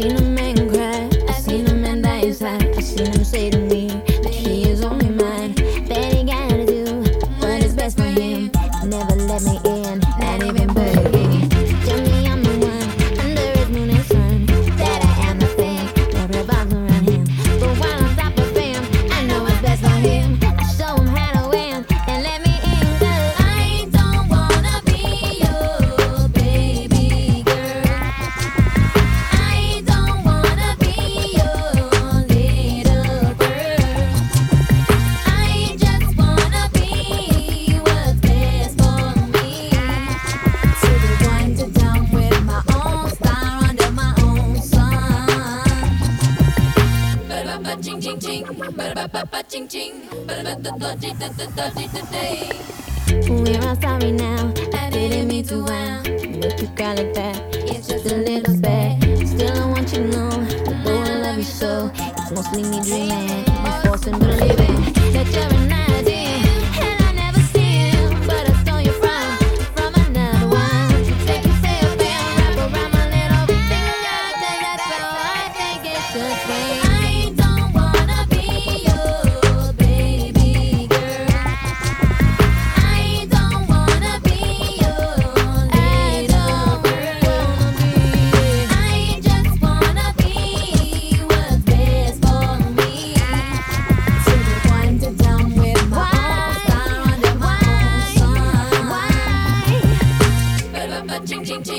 seen a man cry, I seen a man die inside, I seen him say to me.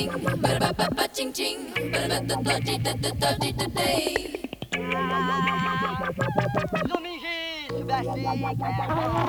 ching, ba ba ba ba ching ching, ba ba da da di da da da di da day. Domingues, Sebastião.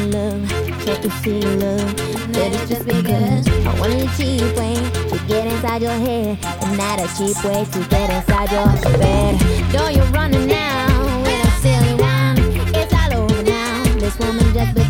in love, can't you see love? But it's just because I want a cheap way to get inside your head, and not a cheap way to get inside your bed. Though you're running now with a silly one, it's all over now. This woman just.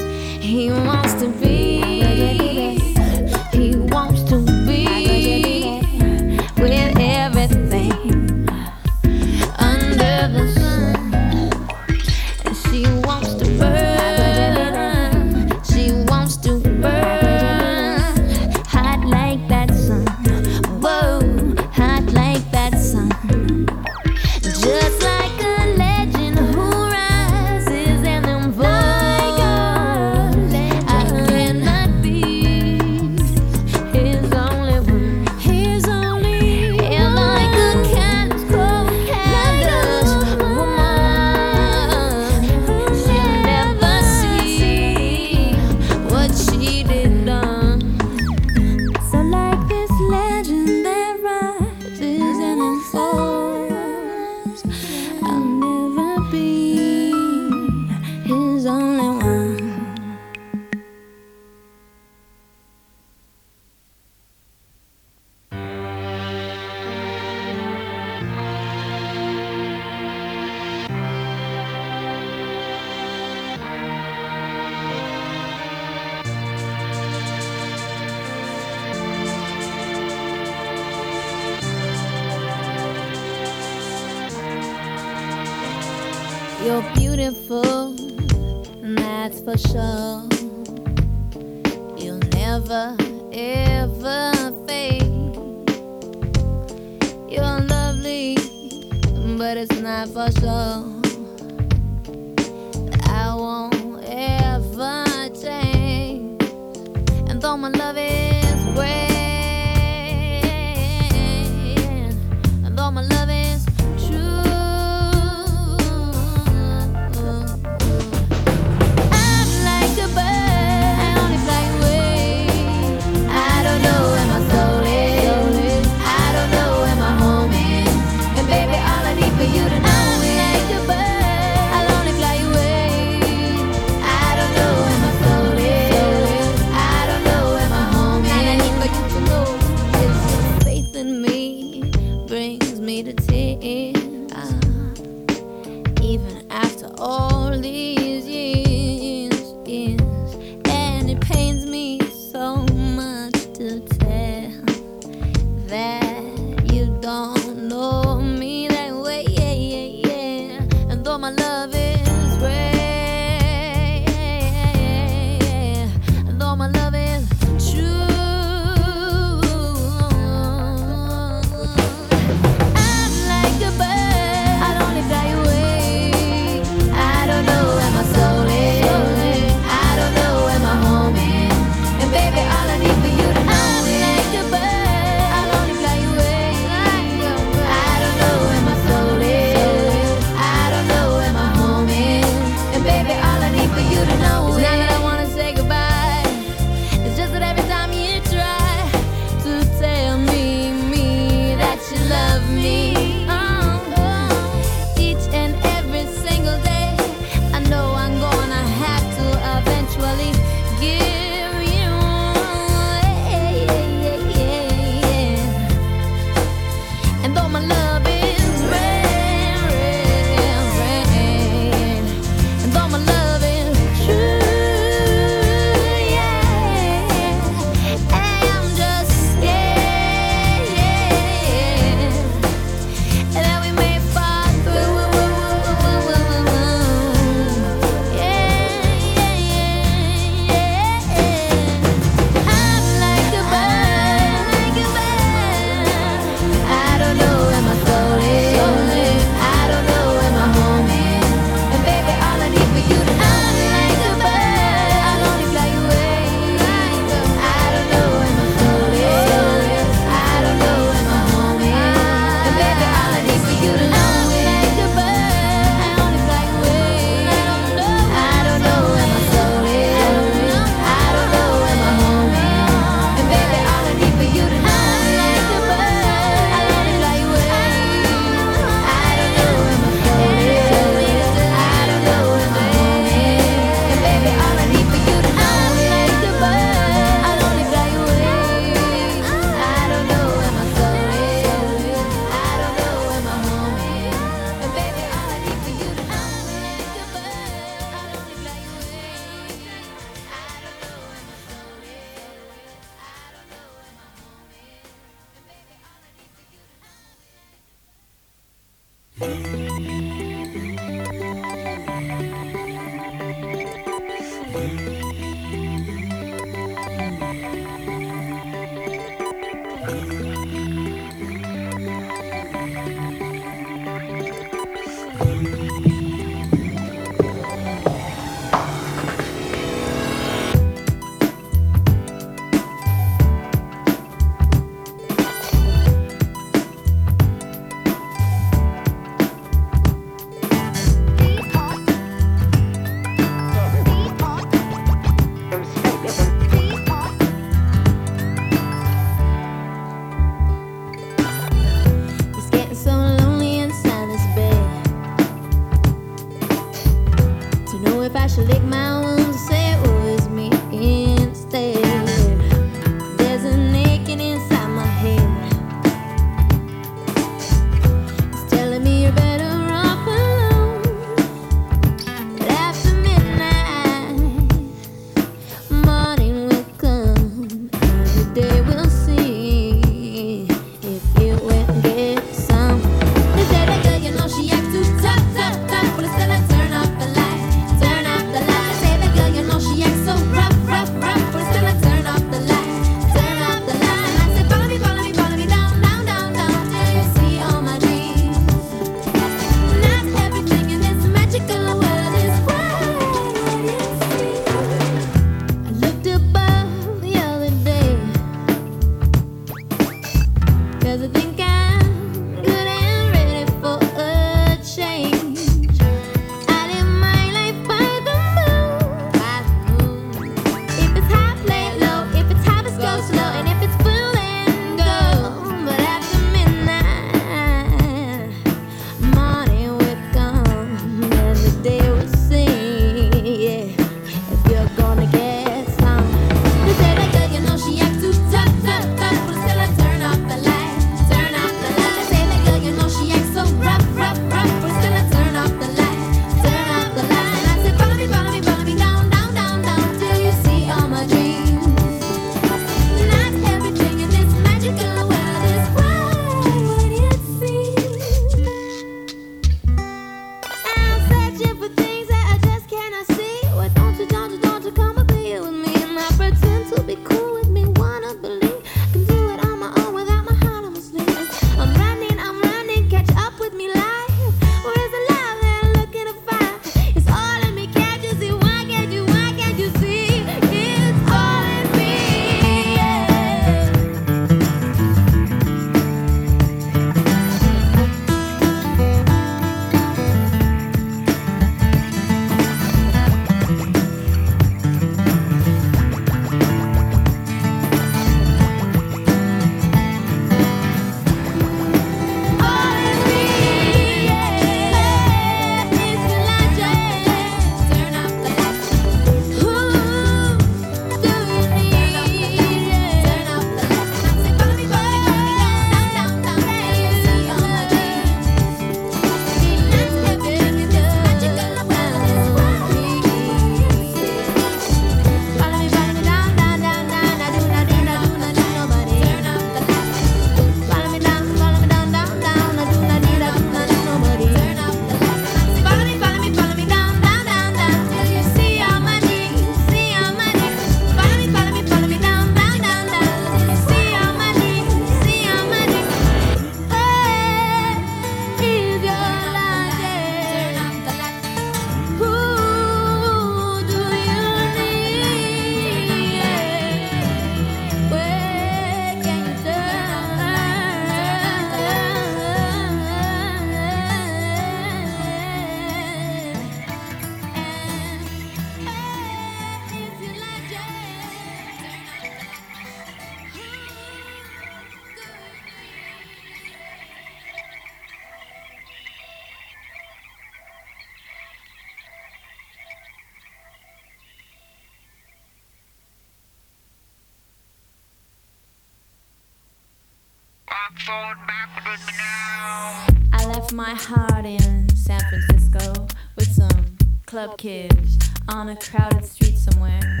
on a crowded street somewhere.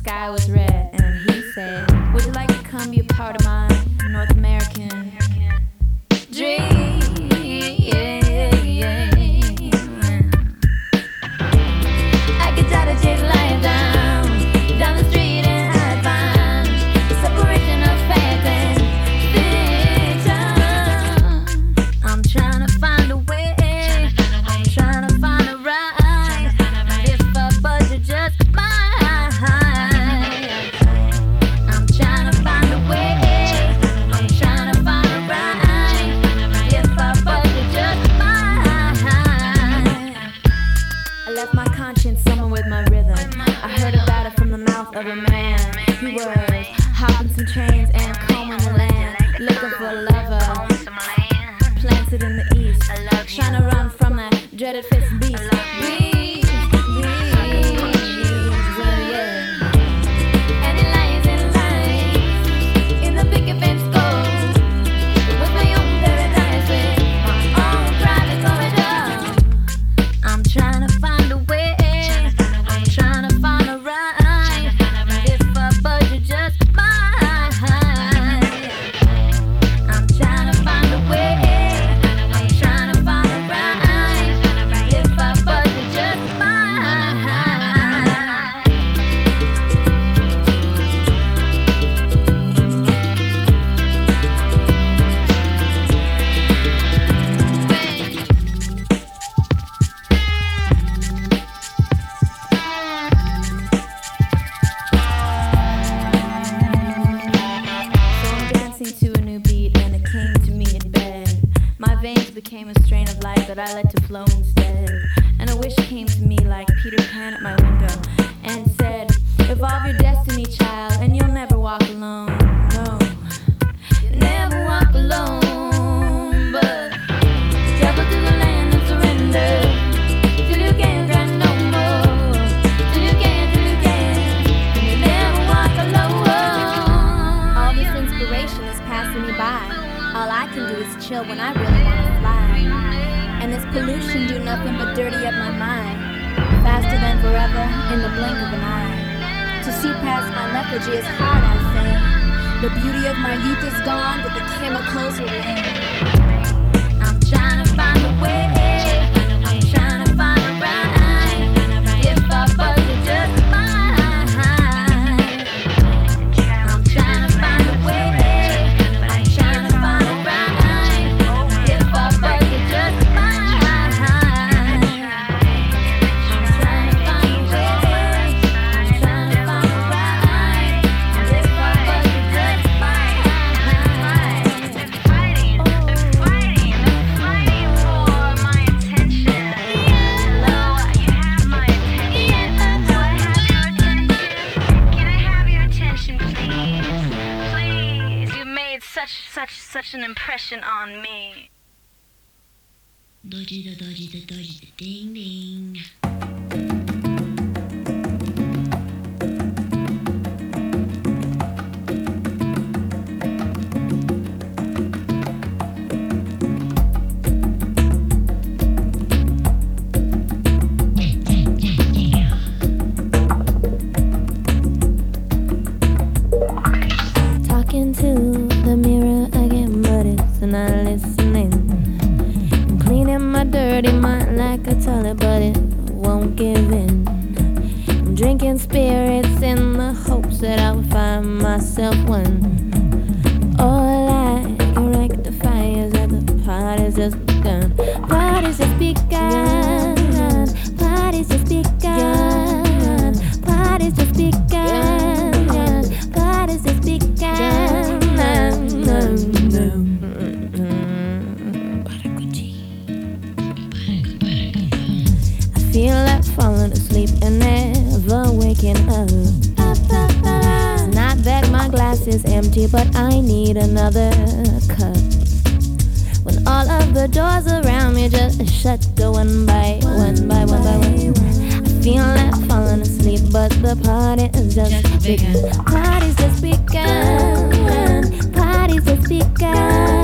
Sky was red. conscience, someone with my rhythm. I heard about it from the mouth of a man. He was hopping some trains and combing the land, looking for a lover. Planted in the east, trying to run from that dreaded fist. can do is chill when I really wanna fly. And this pollution do nothing but dirty up my mind. Faster than forever, in the blink of an eye. To see past my lethargy is hard, I say. The beauty of my youth is gone, but the chemicals remain. attention on me. Dodgy da dodgy da dodgy da ding ding. myself one. but I need another cup. When all of the doors around me just shut, go one by one, by one by one. I feel like falling asleep, but the party is just, just begun. Party's just begun. Party's just begun.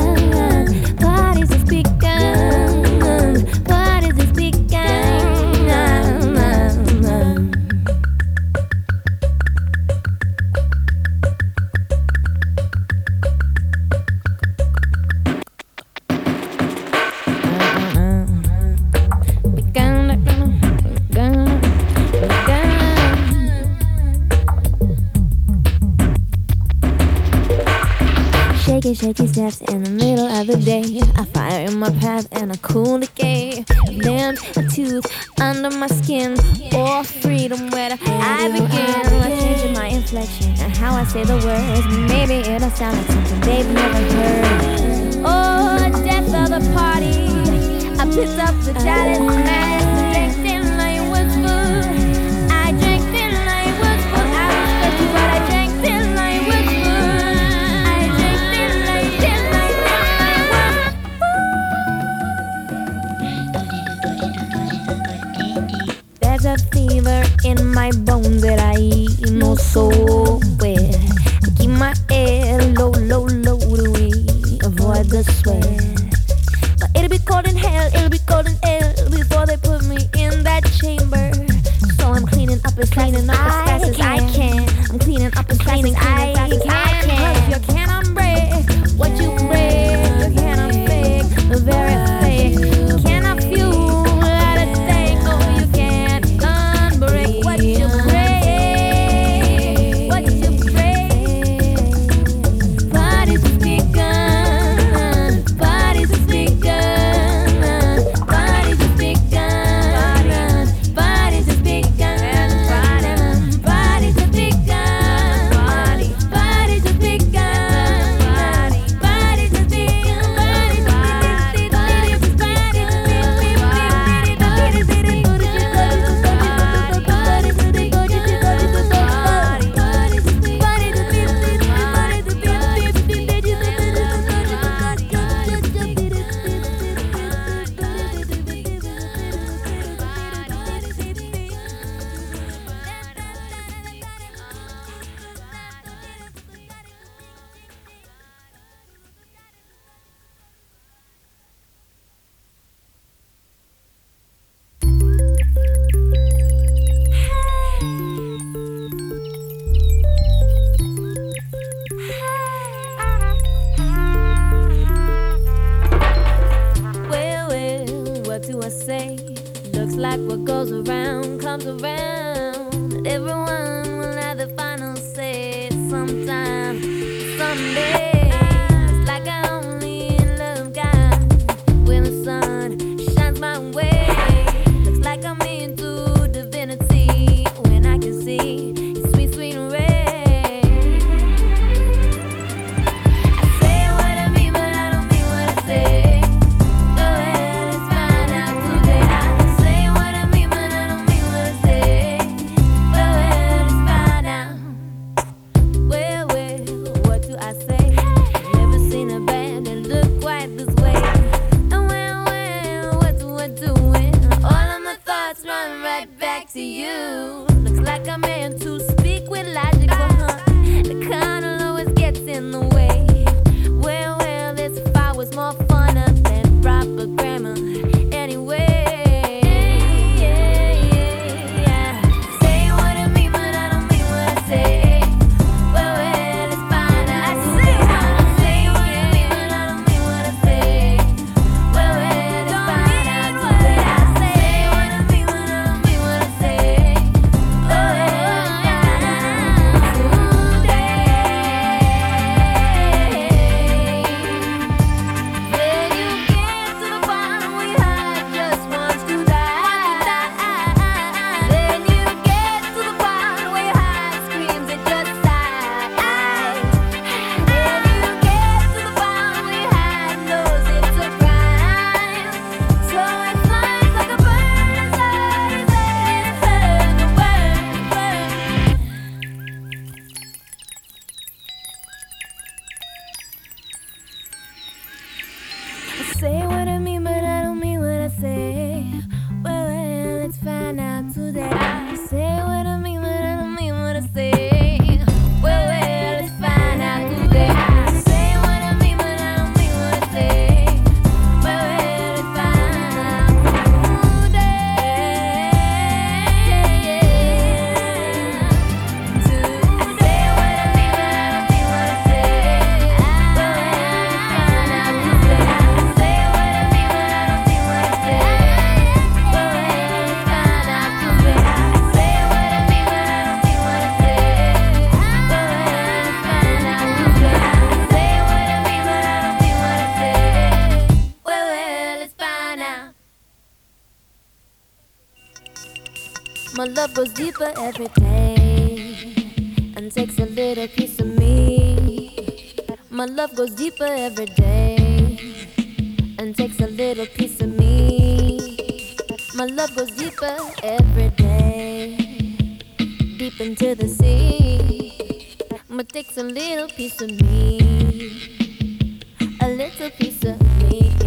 Around love goes deeper every day and takes a little piece of me. My love goes deeper every day and takes a little piece of me. My love goes deeper every day, deep into the sea. But takes a little piece of me, a little piece of me.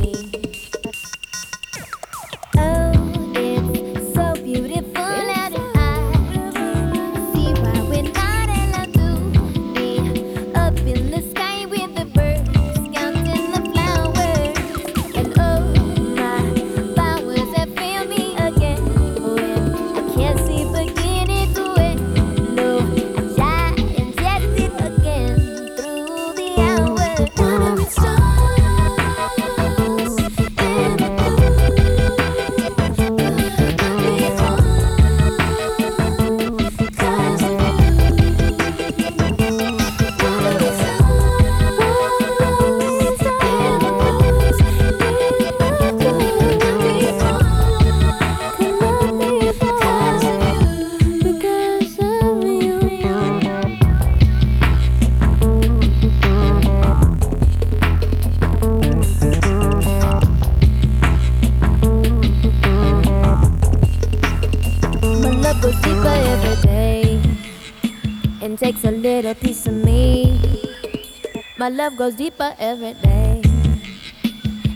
My love goes deeper every day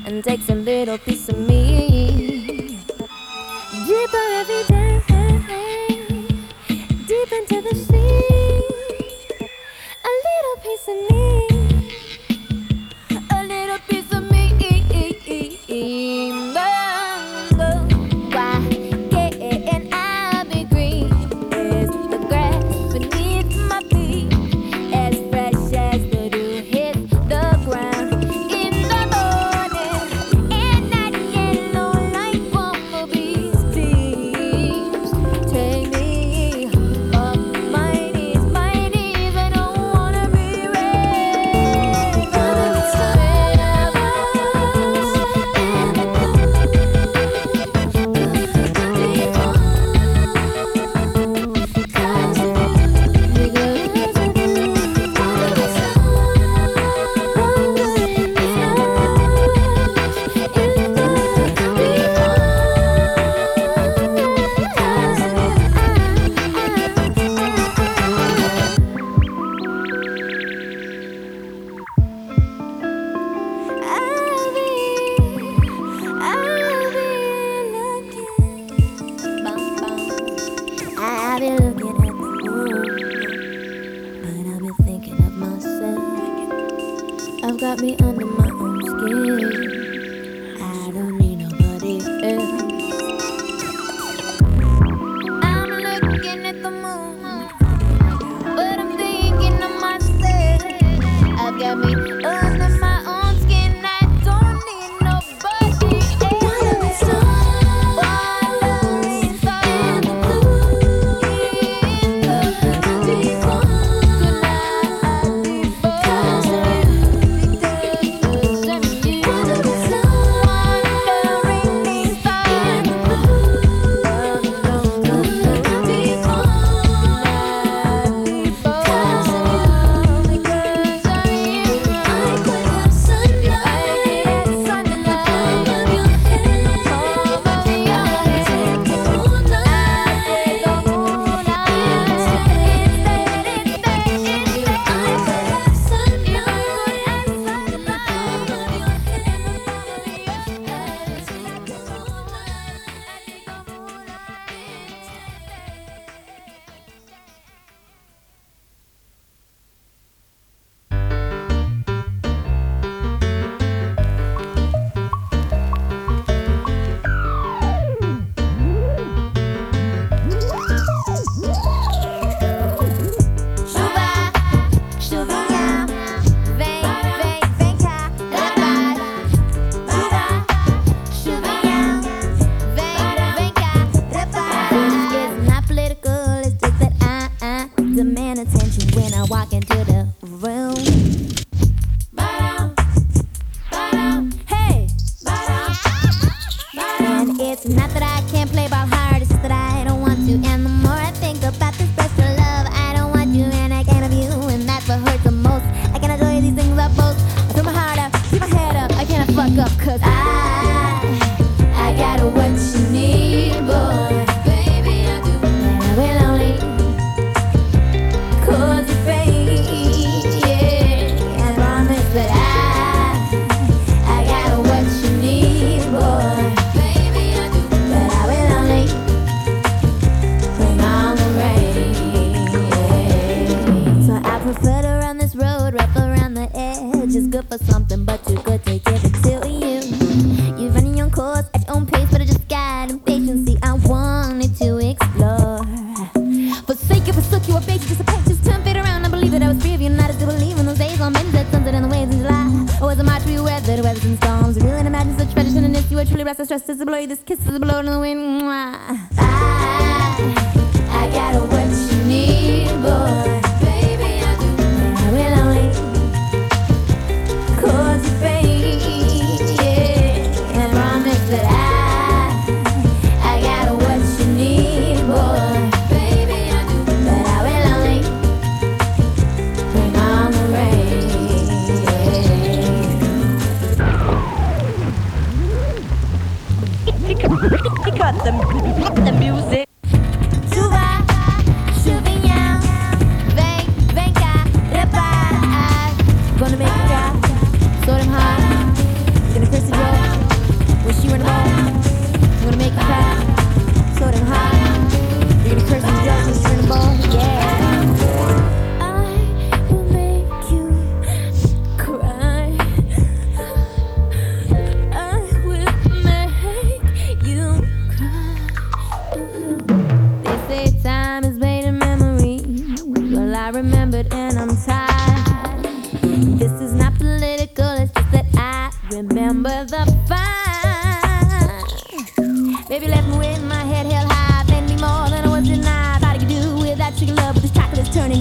and takes a little piece of me. Deeper every day.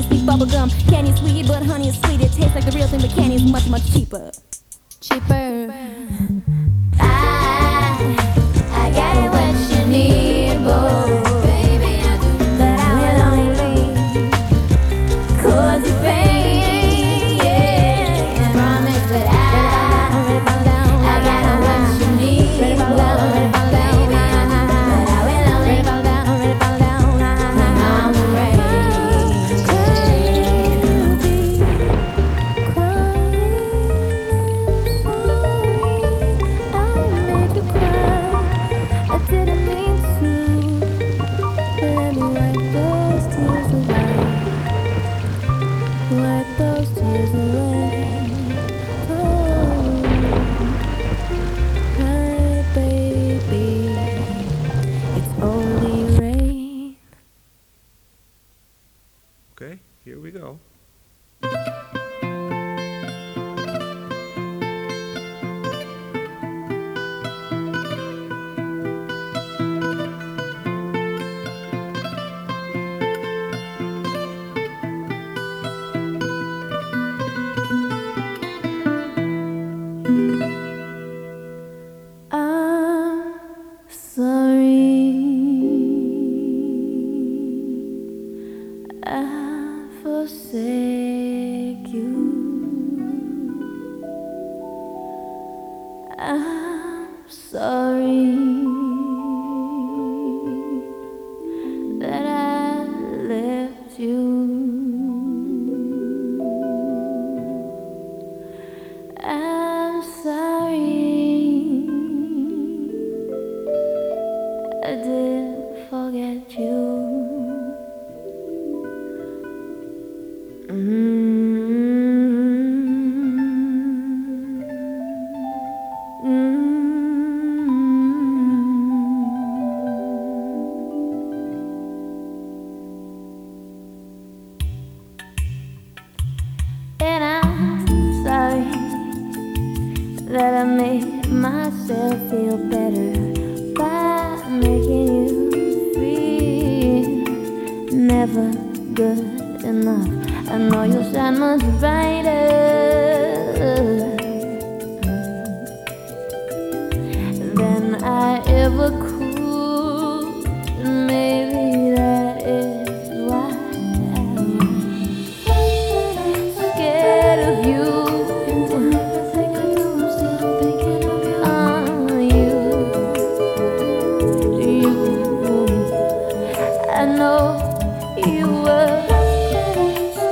Sweet bubble gum. Candy's sweet, but honey is sweet. It tastes like the real thing, but candy's much, much cheaper. Cheaper.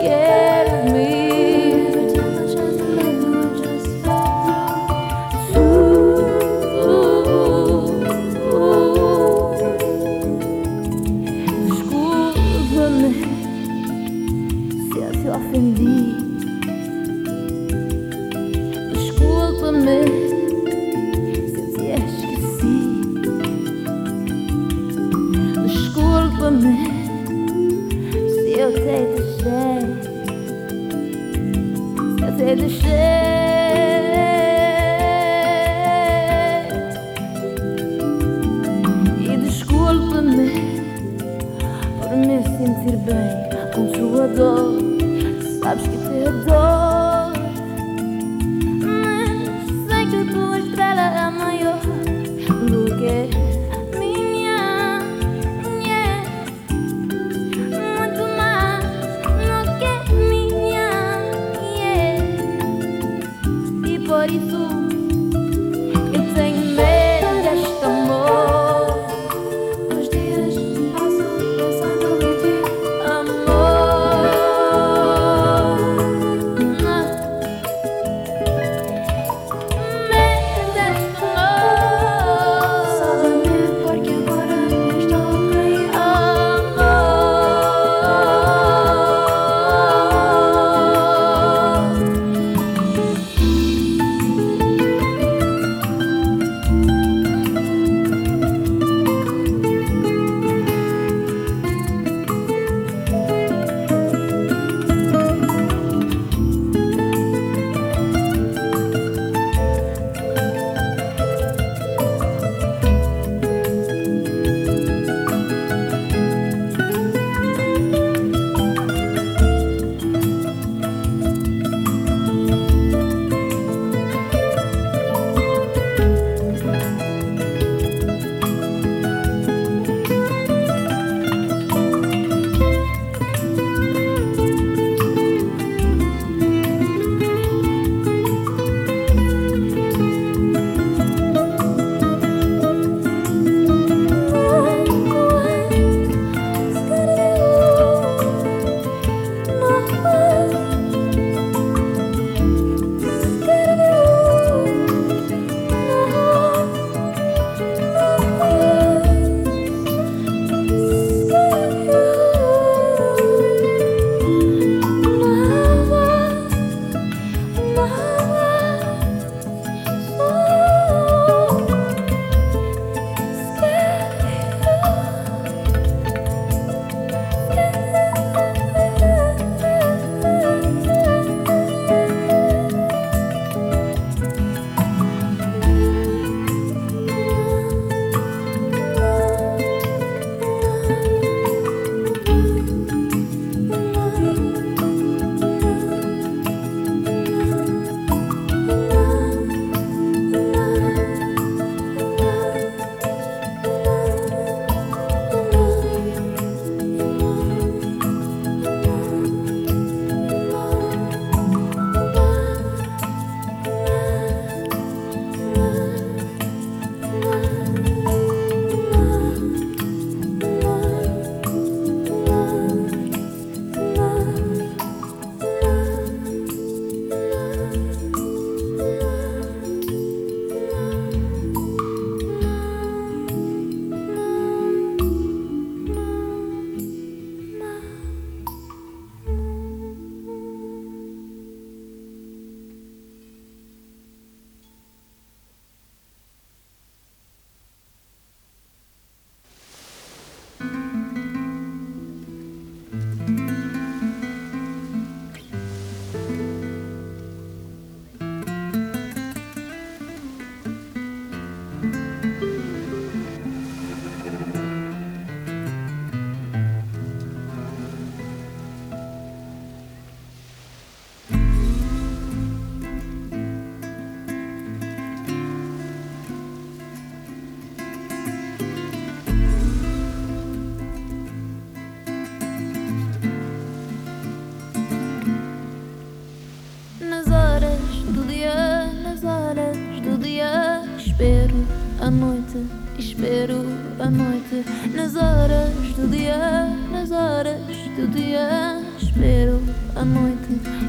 yeah.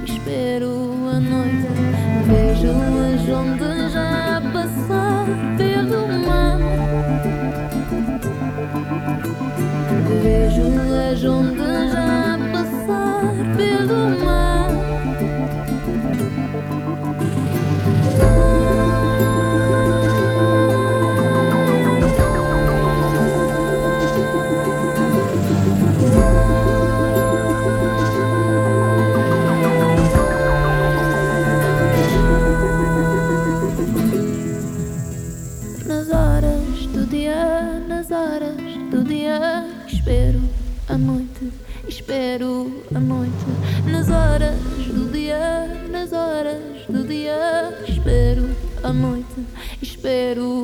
espero a noite, vejo as ondas já passar pelo mar. Vejo as ondas já passar pelo mar. espero a noite, nas horas do dia, nas horas do dia, espero a noite, espero